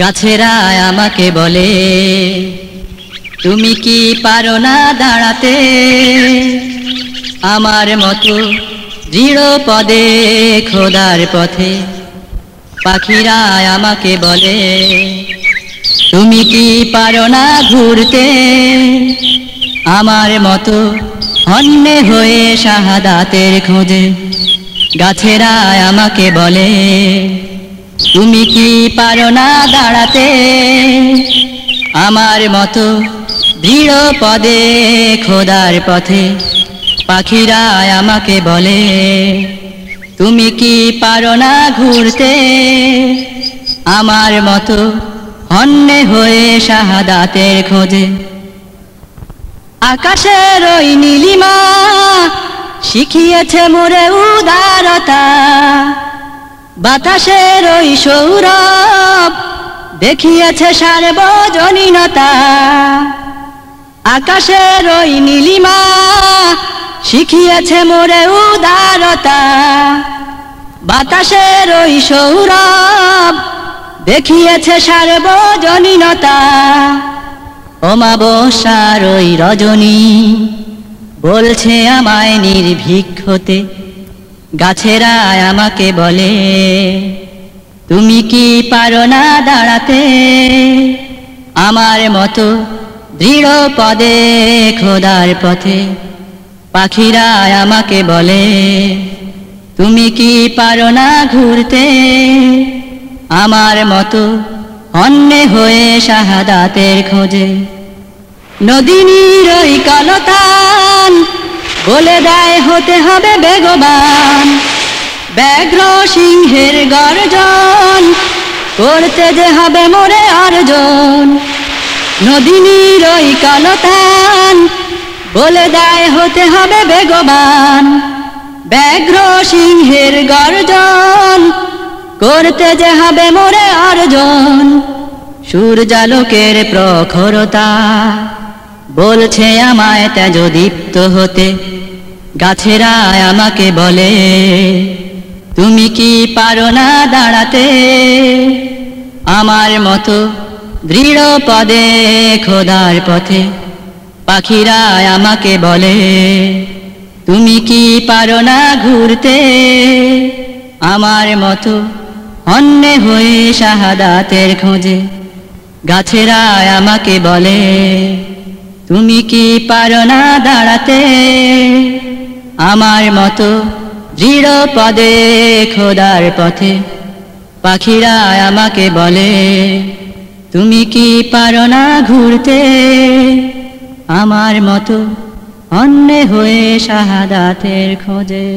গাছেরা আমাকে বলে, তুমি কি পারো না দাঁড়াতে? আমার মতো দৃঢ় পদে খোদার পথে পাখিরা আমাকে বলে, তুমি কি পারো না ঘুরতে? আমার মতো অন্যে হয়ে শাহাদাতের খোঁজে গাছেরা আমাকে বলে তুমি কি পারো না দাঁড়াতে? আমার মতো দৃঢ় পদে খোদার পথে পাখিরা আমাকে বলে, তুমি কি পারো না ঘুরতে? আমার মতো অন্যে হয়ে শাহাদাতের খোঁজে। আকাশের ওই নীলিমা শিখিয়েছে মোরে উদারতা। বাতাসের ওই সৌরভ দেখিয়েছে সার্বজনীনতা। আকাশের ওই নীলিমা শিখিয়েছে মোরে উদারতা। বাতাসের ওই সৌরভ দেখিয়েছে সার্বজনীনতা। অমাবস্যার ওই রজনী বলছে আমায় নির্ভীক হতে গাছেরা আমাকে বলে, তুমি কি পারো না দাঁড়াতে? আমার মতো দৃঢ় পদে খোদার পথে পাখিরা আমাকে বলে, তুমি কি পারো না ঘুরতে? আমার মতো অন্যে হয়ে শাহাদাতের খোঁজে নদিনীর ওই কলতান বলে দেয় হতে হবে বেগবান। ব্যাঘ্র সিংহের গর্জন, করতে যে হবে মোরে অর্জন। নদিনীর ওই কলতান বলে দেয় হতে হবে বেগবান। ব্যাঘ্র সিংহের গর্জন, করতে যে হবে মোরে অর্জন। সূর্যালোকের প্রখরতা। বলছে আমায় তেজ দীপ্ত হতে। গাছেরা আমাকে বলে, তুমি কি পারো না দাঁড়াতে? আমার মতো দৃঢ় পদে খোদার পথে পাখিরা আমাকে বলে, তুমি কি পারো না ঘুরতে? আমার মতো অন্যে হয়ে শাহাদাতের খোঁজে গাছেরা আমাকে বলে। তুমি কি পারো না দাঁড়াতে? আমার মতো দৃঢ় পদে খোদার পথে পাখিরা আমাকে বলে, তুমি কি পারো না ঘুরতে? আমার মতো অন্যে হয়ে শাহাদাতের খোঁজে।